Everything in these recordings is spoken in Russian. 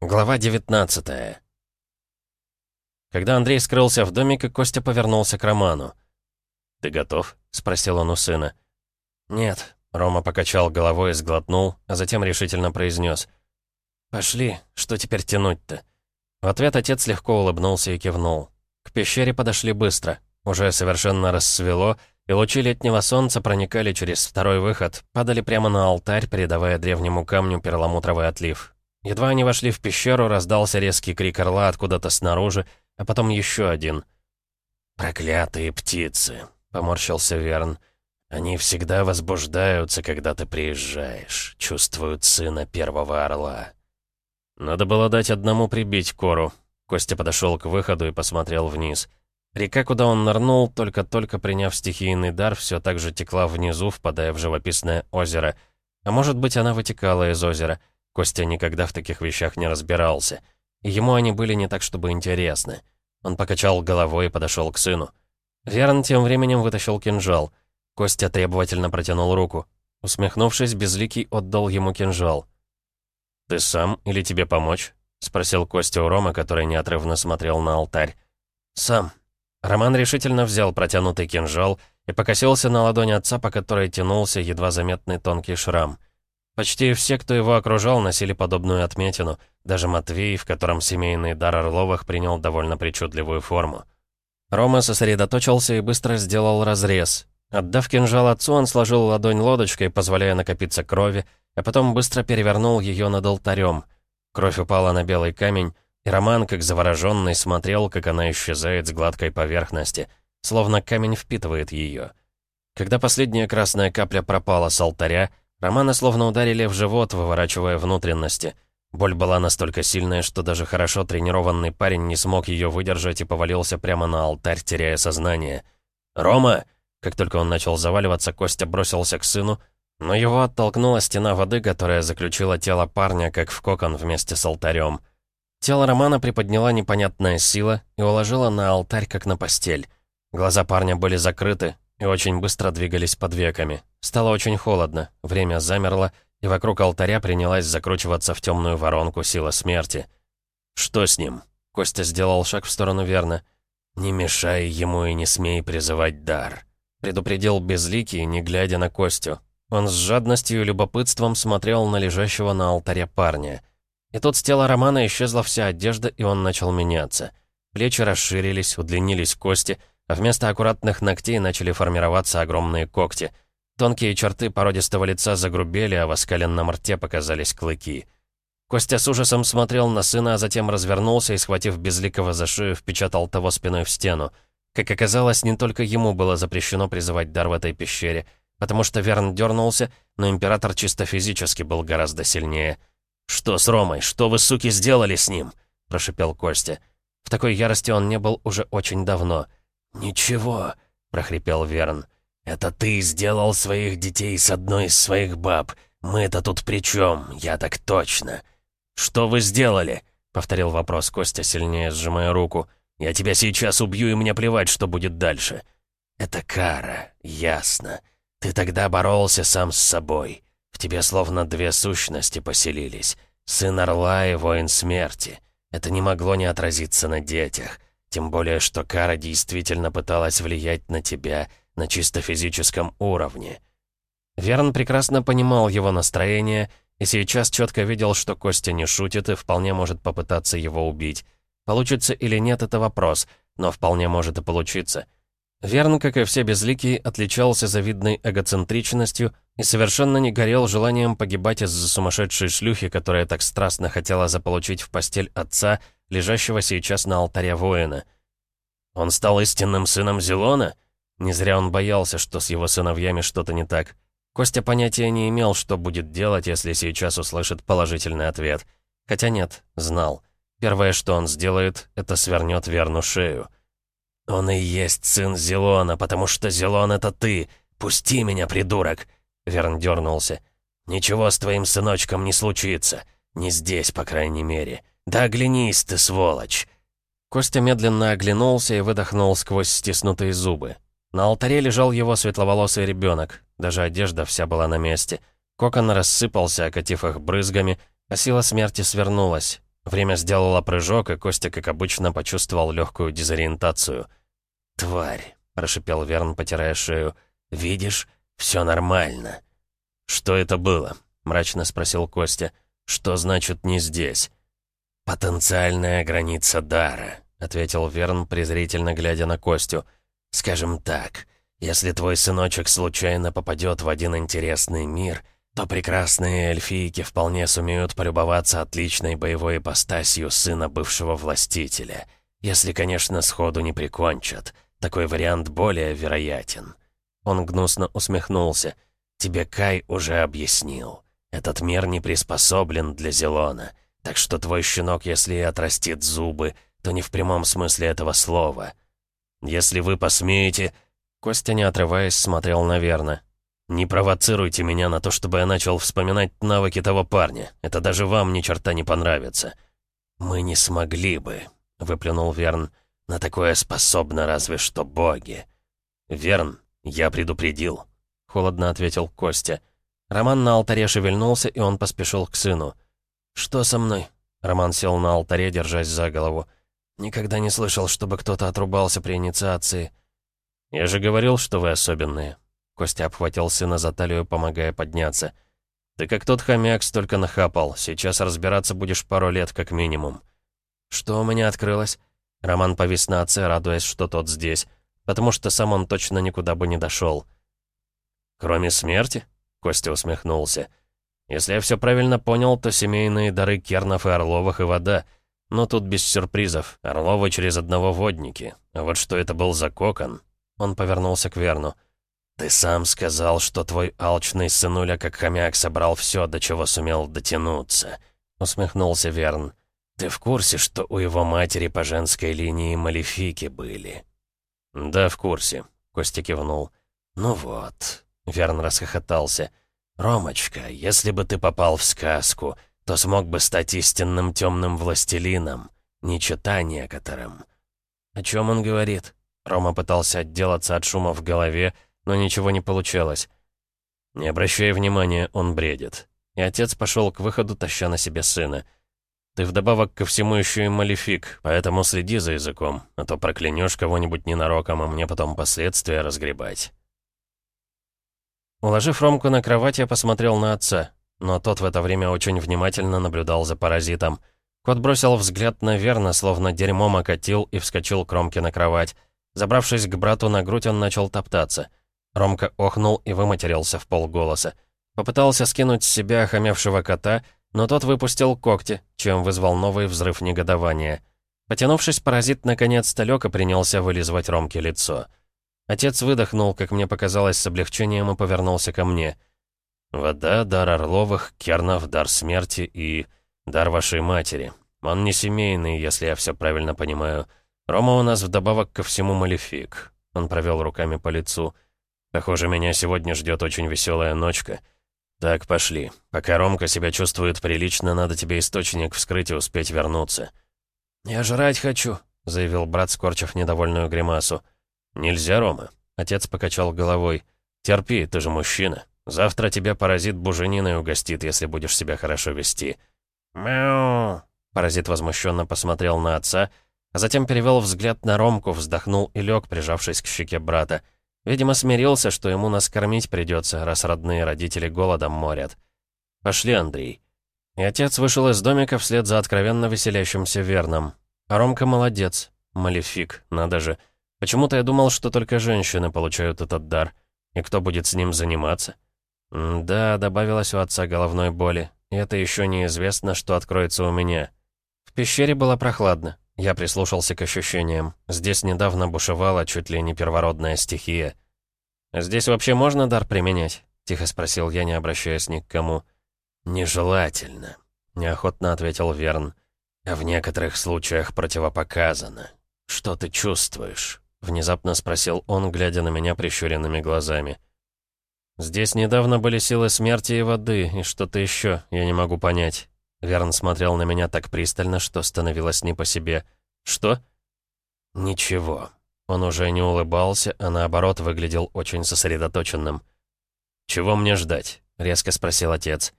Глава 19 Когда Андрей скрылся в домике, Костя повернулся к Роману. «Ты готов?» — спросил он у сына. «Нет», — Рома покачал головой и сглотнул, а затем решительно произнес. «Пошли, что теперь тянуть-то?» В ответ отец легко улыбнулся и кивнул. К пещере подошли быстро. Уже совершенно рассвело, и лучи летнего солнца проникали через второй выход, падали прямо на алтарь, придавая древнему камню перламутровый отлив. Едва они вошли в пещеру, раздался резкий крик орла откуда-то снаружи, а потом еще один. «Проклятые птицы!» — поморщился Верн. «Они всегда возбуждаются, когда ты приезжаешь, чувствуют сына первого орла». Надо было дать одному прибить кору. Костя подошел к выходу и посмотрел вниз. Река, куда он нырнул, только-только приняв стихийный дар, все так же текла внизу, впадая в живописное озеро. А может быть, она вытекала из озера — Костя никогда в таких вещах не разбирался. Ему они были не так, чтобы интересны. Он покачал головой и подошел к сыну. Верн тем временем вытащил кинжал. Костя требовательно протянул руку. Усмехнувшись, Безликий отдал ему кинжал. «Ты сам или тебе помочь?» — спросил Костя у Рома, который неотрывно смотрел на алтарь. «Сам». Роман решительно взял протянутый кинжал и покосился на ладонь отца, по которой тянулся едва заметный тонкий шрам. Почти все, кто его окружал, носили подобную отметину. Даже Матвей, в котором семейный дар Орловых принял довольно причудливую форму. Рома сосредоточился и быстро сделал разрез. Отдав кинжал отцу, он сложил ладонь лодочкой, позволяя накопиться крови, а потом быстро перевернул ее над алтарем. Кровь упала на белый камень, и Роман, как завороженный, смотрел, как она исчезает с гладкой поверхности, словно камень впитывает ее. Когда последняя красная капля пропала с алтаря, Романа словно ударили в живот, выворачивая внутренности. Боль была настолько сильная, что даже хорошо тренированный парень не смог ее выдержать и повалился прямо на алтарь, теряя сознание. «Рома!» Как только он начал заваливаться, Костя бросился к сыну, но его оттолкнула стена воды, которая заключила тело парня, как в кокон вместе с алтарем. Тело Романа приподняла непонятная сила и уложила на алтарь, как на постель. Глаза парня были закрыты, и очень быстро двигались под веками. Стало очень холодно, время замерло, и вокруг алтаря принялась закручиваться в темную воронку сила смерти. «Что с ним?» Костя сделал шаг в сторону Верна. «Не мешай ему и не смей призывать дар», — предупредил Безликий, не глядя на Костю. Он с жадностью и любопытством смотрел на лежащего на алтаре парня. И тут с тела Романа исчезла вся одежда, и он начал меняться. Плечи расширились, удлинились кости — вместо аккуратных ногтей начали формироваться огромные когти. Тонкие черты породистого лица загрубели, а в оскаленном рте показались клыки. Костя с ужасом смотрел на сына, а затем развернулся и, схватив безликого за шею, впечатал того спиной в стену. Как оказалось, не только ему было запрещено призывать дар в этой пещере, потому что Верн дернулся, но император чисто физически был гораздо сильнее. «Что с Ромой? Что вы, суки, сделали с ним?» – прошипел Костя. В такой ярости он не был уже очень давно – «Ничего», — прохрипел Верн. «Это ты сделал своих детей с одной из своих баб. Мы-то тут при чем? Я так точно». «Что вы сделали?» — повторил вопрос Костя, сильнее сжимая руку. «Я тебя сейчас убью, и мне плевать, что будет дальше». «Это кара, ясно. Ты тогда боролся сам с собой. В тебе словно две сущности поселились. Сын Орла и воин смерти. Это не могло не отразиться на детях. Тем более, что Кара действительно пыталась влиять на тебя на чисто физическом уровне. Верн прекрасно понимал его настроение и сейчас четко видел, что Костя не шутит и вполне может попытаться его убить. Получится или нет, это вопрос, но вполне может и получиться. Верн, как и все безликие, отличался завидной эгоцентричностью и совершенно не горел желанием погибать из-за сумасшедшей шлюхи, которая так страстно хотела заполучить в постель отца — лежащего сейчас на алтаре воина. Он стал истинным сыном Зелона? Не зря он боялся, что с его сыновьями что-то не так. Костя понятия не имел, что будет делать, если сейчас услышит положительный ответ. Хотя нет, знал. Первое, что он сделает, это свернет Верну шею. «Он и есть сын Зелона, потому что Зелон — это ты! Пусти меня, придурок!» Верн дернулся. «Ничего с твоим сыночком не случится. Не здесь, по крайней мере. «Да оглянись ты, сволочь!» Костя медленно оглянулся и выдохнул сквозь стиснутые зубы. На алтаре лежал его светловолосый ребенок. Даже одежда вся была на месте. Кокон рассыпался, окатив их брызгами, а сила смерти свернулась. Время сделало прыжок, и Костя, как обычно, почувствовал легкую дезориентацию. «Тварь!» — прошипел Верн, потирая шею. «Видишь, все нормально». «Что это было?» — мрачно спросил Костя. «Что значит «не здесь»?» «Потенциальная граница дара», — ответил Верн, презрительно глядя на Костю. «Скажем так, если твой сыночек случайно попадет в один интересный мир, то прекрасные эльфийки вполне сумеют полюбоваться отличной боевой ипостасью сына бывшего властителя. Если, конечно, сходу не прикончат. Такой вариант более вероятен. Он гнусно усмехнулся. «Тебе Кай уже объяснил. Этот мир не приспособлен для Зелона. Так что твой щенок, если и отрастит зубы, то не в прямом смысле этого слова. Если вы посмеете...» Костя, не отрываясь, смотрел на Верна. «Не провоцируйте меня на то, чтобы я начал вспоминать навыки того парня. Это даже вам ни черта не понравится». «Мы не смогли бы», — выплюнул Верн. «На такое способны разве что боги». «Верн, я предупредил», — холодно ответил Костя. Роман на алтаре шевельнулся, и он поспешил к сыну. «Что со мной?» Роман сел на алтаре, держась за голову. «Никогда не слышал, чтобы кто-то отрубался при инициации». «Я же говорил, что вы особенные», Костя обхватил сына за талию, помогая подняться. «Ты как тот хомяк столько нахапал. Сейчас разбираться будешь пару лет как минимум». «Что у меня открылось?» Роман повис на отце, радуясь, что тот здесь, потому что сам он точно никуда бы не дошел. «Кроме смерти?» — Костя усмехнулся. «Если я все правильно понял, то семейные дары Кернов и Орловых и вода. Но тут без сюрпризов. Орловы через одного водники. А вот что это был за кокон?» Он повернулся к Верну. «Ты сам сказал, что твой алчный сынуля как хомяк собрал все, до чего сумел дотянуться», — усмехнулся Верн. «Ты в курсе, что у его матери по женской линии малефики были?» «Да, в курсе», — Костя кивнул. «Ну вот», — Верн расхохотался. «Ромочка, если бы ты попал в сказку, то смог бы стать истинным темным властелином, не чита некоторым». «О чем он говорит?» Рома пытался отделаться от шума в голове, — но ничего не получалось. Не обращая внимания, он бредит. И отец пошел к выходу, таща на себе сына. Ты вдобавок ко всему еще и малефик, поэтому следи за языком, а то проклянешь кого-нибудь ненароком, а мне потом последствия разгребать. Уложив Ромку на кровать, я посмотрел на отца, но тот в это время очень внимательно наблюдал за паразитом. Кот бросил взгляд наверно, словно дерьмом окатил и вскочил к Ромке на кровать. Забравшись к брату на грудь, он начал топтаться. Ромка охнул и выматерился в полголоса. Попытался скинуть с себя охамевшего кота, но тот выпустил когти, чем вызвал новый взрыв негодования. Потянувшись, паразит наконец-то лёг и принялся вылизывать Ромке лицо. Отец выдохнул, как мне показалось, с облегчением и повернулся ко мне. «Вода, дар Орловых, Кернов, дар смерти и... дар вашей матери. Он не семейный, если я все правильно понимаю. Рома у нас вдобавок ко всему малефик». Он провел руками по лицу. Похоже, меня сегодня ждет очень веселая ночка. Так, пошли. Пока Ромка себя чувствует прилично, надо тебе источник вскрыть и успеть вернуться. «Я жрать хочу», — заявил брат, скорчив недовольную гримасу. «Нельзя, Рома». Отец покачал головой. «Терпи, ты же мужчина. Завтра тебя паразит бужениной угостит, если будешь себя хорошо вести». «Мяу!» Паразит возмущенно посмотрел на отца, а затем перевел взгляд на Ромку, вздохнул и лег, прижавшись к щеке брата. Видимо, смирился, что ему нас кормить придется, раз родные родители голодом морят. «Пошли, Андрей». И отец вышел из домика вслед за откровенно веселящимся Верном. А Ромка молодец. Малефик, надо же. Почему-то я думал, что только женщины получают этот дар. И кто будет с ним заниматься? М да, добавилось у отца головной боли. И это еще неизвестно, что откроется у меня. В пещере было прохладно. Я прислушался к ощущениям. Здесь недавно бушевала чуть ли не первородная стихия. «Здесь вообще можно дар применять?» — тихо спросил я, не обращаясь ни к кому. «Нежелательно», — неохотно ответил Верн. «А в некоторых случаях противопоказано. Что ты чувствуешь?» — внезапно спросил он, глядя на меня прищуренными глазами. «Здесь недавно были силы смерти и воды, и что-то еще, я не могу понять. Верн смотрел на меня так пристально, что становилось не по себе. «Что?» «Ничего». Он уже не улыбался, а наоборот выглядел очень сосредоточенным. «Чего мне ждать?» — резко спросил отец.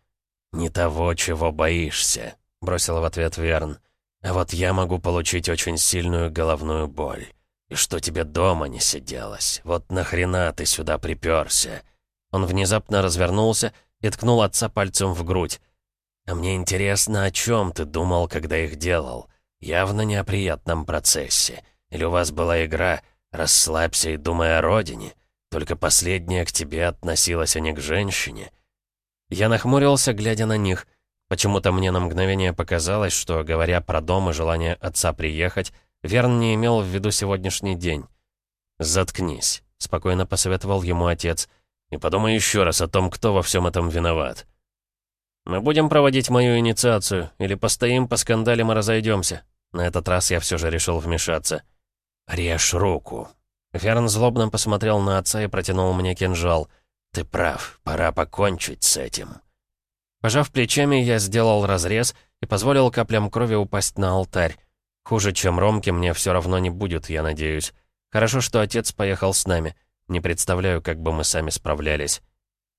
«Не того, чего боишься», — бросил в ответ Верн. «А вот я могу получить очень сильную головную боль. И что тебе дома не сиделось? Вот нахрена ты сюда приперся?» Он внезапно развернулся и ткнул отца пальцем в грудь. «А мне интересно, о чем ты думал, когда их делал? Явно не о приятном процессе. Или у вас была игра «Расслабься и думай о родине»? Только последняя к тебе относилась, а не к женщине». Я нахмурился, глядя на них. Почему-то мне на мгновение показалось, что, говоря про дом и желание отца приехать, Верн не имел в виду сегодняшний день. «Заткнись», — спокойно посоветовал ему отец, «и подумай еще раз о том, кто во всем этом виноват». «Мы будем проводить мою инициацию, или постоим, поскандалим и разойдемся?» На этот раз я все же решил вмешаться. «Режь руку». Верн злобно посмотрел на отца и протянул мне кинжал. «Ты прав, пора покончить с этим». Пожав плечами, я сделал разрез и позволил каплям крови упасть на алтарь. Хуже, чем Ромке, мне все равно не будет, я надеюсь. Хорошо, что отец поехал с нами. Не представляю, как бы мы сами справлялись.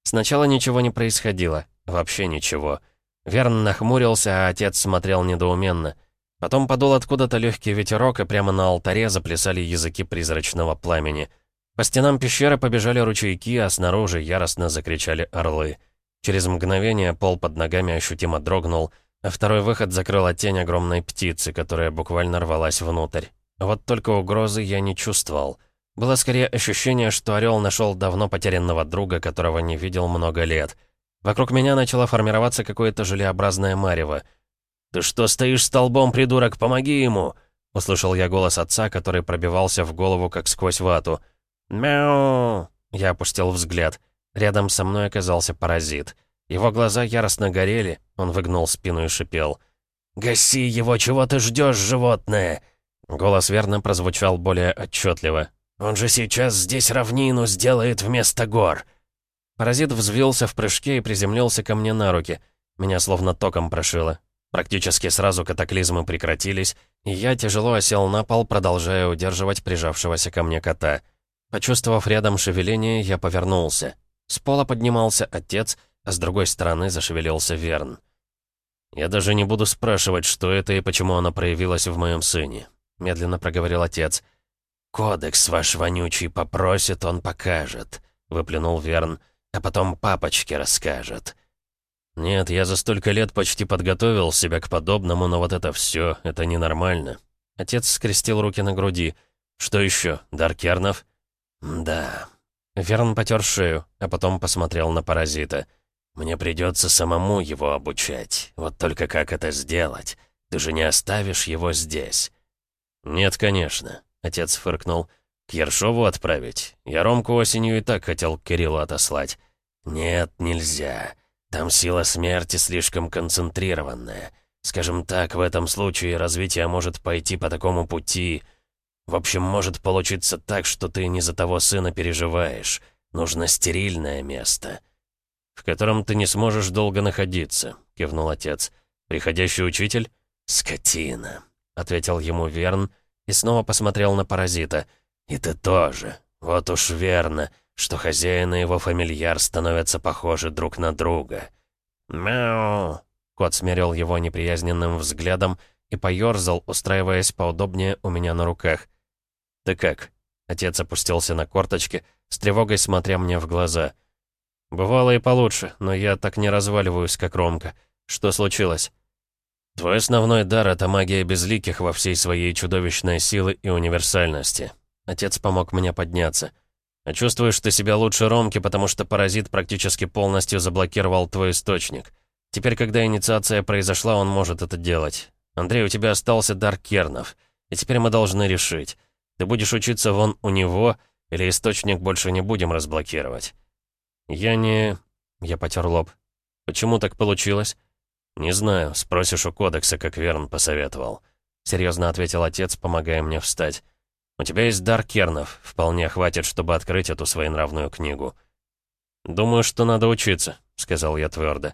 Сначала ничего не происходило. Вообще ничего. Верн нахмурился, а отец смотрел недоуменно. Потом подул откуда-то легкий ветерок, и прямо на алтаре заплясали языки призрачного пламени. По стенам пещеры побежали ручейки, а снаружи яростно закричали орлы. Через мгновение пол под ногами ощутимо дрогнул, а второй выход закрыла тень огромной птицы, которая буквально рвалась внутрь. Вот только угрозы я не чувствовал. Было скорее ощущение, что орел нашел давно потерянного друга, которого не видел много лет — Вокруг меня начало формироваться какое-то желеобразное марево. «Ты что стоишь столбом, придурок? Помоги ему!» Услышал я голос отца, который пробивался в голову, как сквозь вату. «Мяу!» Я опустил взгляд. Рядом со мной оказался паразит. Его глаза яростно горели, он выгнул спину и шипел. «Гаси его, чего ты ждешь, животное?» Голос верно прозвучал более отчетливо. «Он же сейчас здесь равнину сделает вместо гор!» Паразит взвился в прыжке и приземлился ко мне на руки. Меня словно током прошило. Практически сразу катаклизмы прекратились, и я тяжело осел на пол, продолжая удерживать прижавшегося ко мне кота. Почувствовав рядом шевеление, я повернулся. С пола поднимался отец, а с другой стороны зашевелился Верн. «Я даже не буду спрашивать, что это и почему оно проявилось в моем сыне», — медленно проговорил отец. «Кодекс ваш вонючий попросит, он покажет», — выплюнул Верн а потом папочке расскажет. Нет, я за столько лет почти подготовил себя к подобному, но вот это все, это ненормально. Отец скрестил руки на груди. Что еще, дар кернов? Да. Верн потер шею, а потом посмотрел на паразита. Мне придется самому его обучать. Вот только как это сделать? Ты же не оставишь его здесь. Нет, конечно, отец фыркнул. К Ершову отправить? Я Ромку осенью и так хотел к Кириллу отослать. Нет, нельзя. Там сила смерти слишком концентрированная. Скажем так, в этом случае развитие может пойти по такому пути. В общем, может получиться так, что ты не за того сына переживаешь. Нужно стерильное место. В котором ты не сможешь долго находиться, кивнул отец. Приходящий учитель? Скотина, ответил ему Верн и снова посмотрел на паразита — «И ты тоже. Вот уж верно, что хозяин и его фамильяр становятся похожи друг на друга». «Мяу!» Кот смерил его неприязненным взглядом и поёрзал, устраиваясь поудобнее у меня на руках. «Ты как?» Отец опустился на корточки, с тревогой смотря мне в глаза. «Бывало и получше, но я так не разваливаюсь, как Ромка. Что случилось?» «Твой основной дар — это магия безликих во всей своей чудовищной силы и универсальности. Отец помог мне подняться. А чувствуешь ты себя лучше Ромки, потому что паразит практически полностью заблокировал твой источник. Теперь, когда инициация произошла, он может это делать. Андрей, у тебя остался дар кернов. И теперь мы должны решить. Ты будешь учиться вон у него, или источник больше не будем разблокировать? Я не... Я потер лоб. Почему так получилось? Не знаю, спросишь у кодекса, как Верн посоветовал. Серьезно ответил отец, помогая мне встать. У тебя есть дар кернов. Вполне хватит, чтобы открыть эту своенравную книгу». «Думаю, что надо учиться», — сказал я твердо.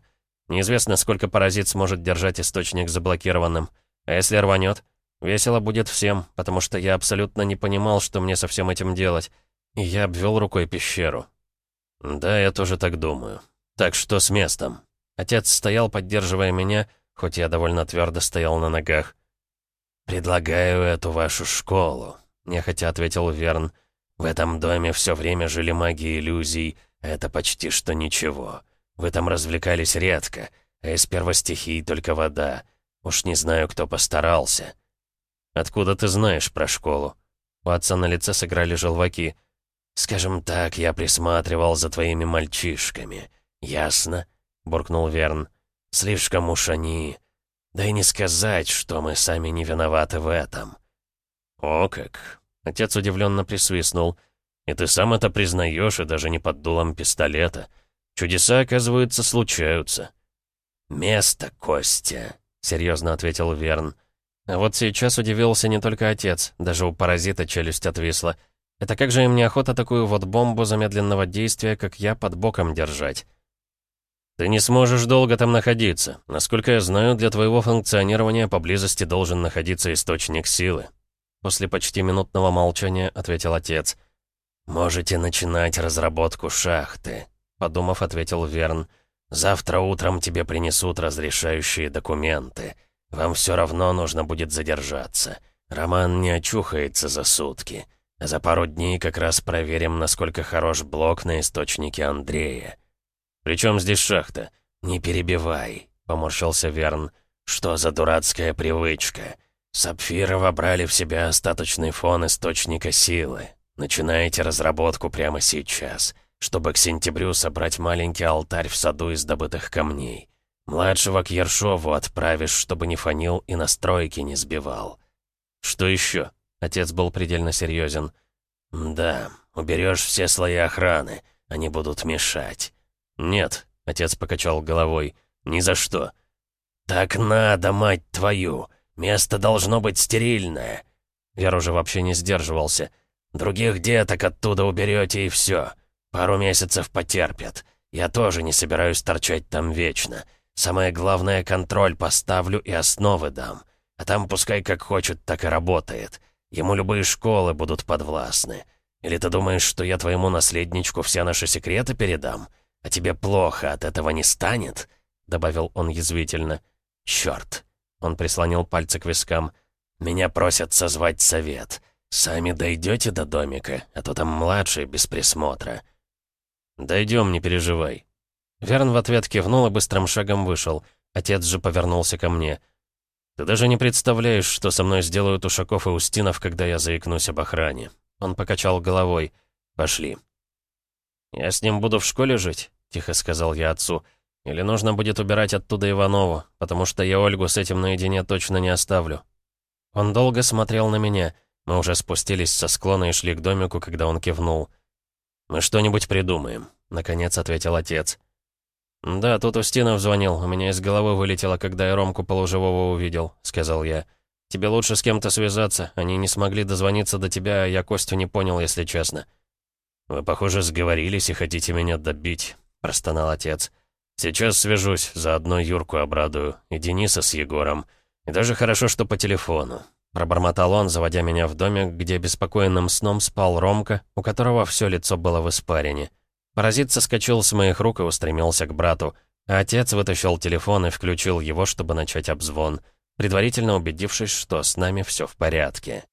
«Неизвестно, сколько паразит сможет держать источник заблокированным. А если рванет? Весело будет всем, потому что я абсолютно не понимал, что мне со всем этим делать. И я обвел рукой пещеру. «Да, я тоже так думаю. Так что с местом?» Отец стоял, поддерживая меня, хоть я довольно твердо стоял на ногах. «Предлагаю эту вашу школу», — нехотя ответил Верн. «В этом доме все время жили маги иллюзий, а это почти что ничего. Вы там развлекались редко, а из первостихий только вода. Уж не знаю, кто постарался». «Откуда ты знаешь про школу?» У отца на лице сыграли желваки. «Скажем так, я присматривал за твоими мальчишками. Ясно?» — буркнул Верн. «Слишком уж они... Да и не сказать, что мы сами не виноваты в этом». «О как!» — отец удивленно присвистнул. «И ты сам это признаешь, и даже не под дулом пистолета. Чудеса, оказывается, случаются». «Место, Костя», — серьезно ответил Верн. А вот сейчас удивился не только отец, даже у паразита челюсть отвисла. Это как же им неохота такую вот бомбу замедленного действия, как я, под боком держать? Ты не сможешь долго там находиться. Насколько я знаю, для твоего функционирования поблизости должен находиться источник силы. После почти минутного молчания ответил отец. «Можете начинать разработку шахты», — подумав, ответил Верн. «Завтра утром тебе принесут разрешающие документы». Вам все равно нужно будет задержаться. Роман не очухается за сутки. За пару дней как раз проверим, насколько хорош блок на источнике Андрея. «Причем здесь шахта?» «Не перебивай», — поморщился Верн. «Что за дурацкая привычка? Сапфиры вобрали в себя остаточный фон источника силы. Начинаете разработку прямо сейчас, чтобы к сентябрю собрать маленький алтарь в саду из добытых камней. Младшего к Ершову отправишь, чтобы не фонил и настройки не сбивал. Что еще? Отец был предельно серьезен. Да, уберешь все слои охраны, они будут мешать. Нет, отец покачал головой. Ни за что. Так надо, мать твою. Место должно быть стерильное. Вер уже вообще не сдерживался. Других деток оттуда уберете и все. Пару месяцев потерпят. Я тоже не собираюсь торчать там вечно. Самое главное, контроль поставлю и основы дам. А там пускай как хочет, так и работает. Ему любые школы будут подвластны. Или ты думаешь, что я твоему наследничку все наши секреты передам? А тебе плохо от этого не станет?» Добавил он язвительно. «Чёрт!» Он прислонил пальцы к вискам. «Меня просят созвать совет. Сами дойдете до домика, а то там младший без присмотра». «Дойдем, не переживай», Верн в ответ кивнул и быстрым шагом вышел. Отец же повернулся ко мне. «Ты даже не представляешь, что со мной сделают Ушаков и Устинов, когда я заикнусь об охране». Он покачал головой. «Пошли». «Я с ним буду в школе жить?» — тихо сказал я отцу. «Или нужно будет убирать оттуда Иванову, потому что я Ольгу с этим наедине точно не оставлю». Он долго смотрел на меня. Мы уже спустились со склона и шли к домику, когда он кивнул. «Мы что-нибудь придумаем», — наконец ответил отец. «Да, тут Устинов звонил. У меня из головы вылетело, когда я Ромку полуживого увидел», — сказал я. «Тебе лучше с кем-то связаться. Они не смогли дозвониться до тебя, а я Костю не понял, если честно». «Вы, похоже, сговорились и хотите меня добить», — простонал отец. «Сейчас свяжусь, заодно Юрку обрадую, и Дениса с Егором. И даже хорошо, что по телефону». Пробормотал он, заводя меня в домик, где беспокойным сном спал Ромка, у которого все лицо было в испарине. Паразит соскочил с моих рук и устремился к брату, а отец вытащил телефон и включил его, чтобы начать обзвон, предварительно убедившись, что с нами все в порядке.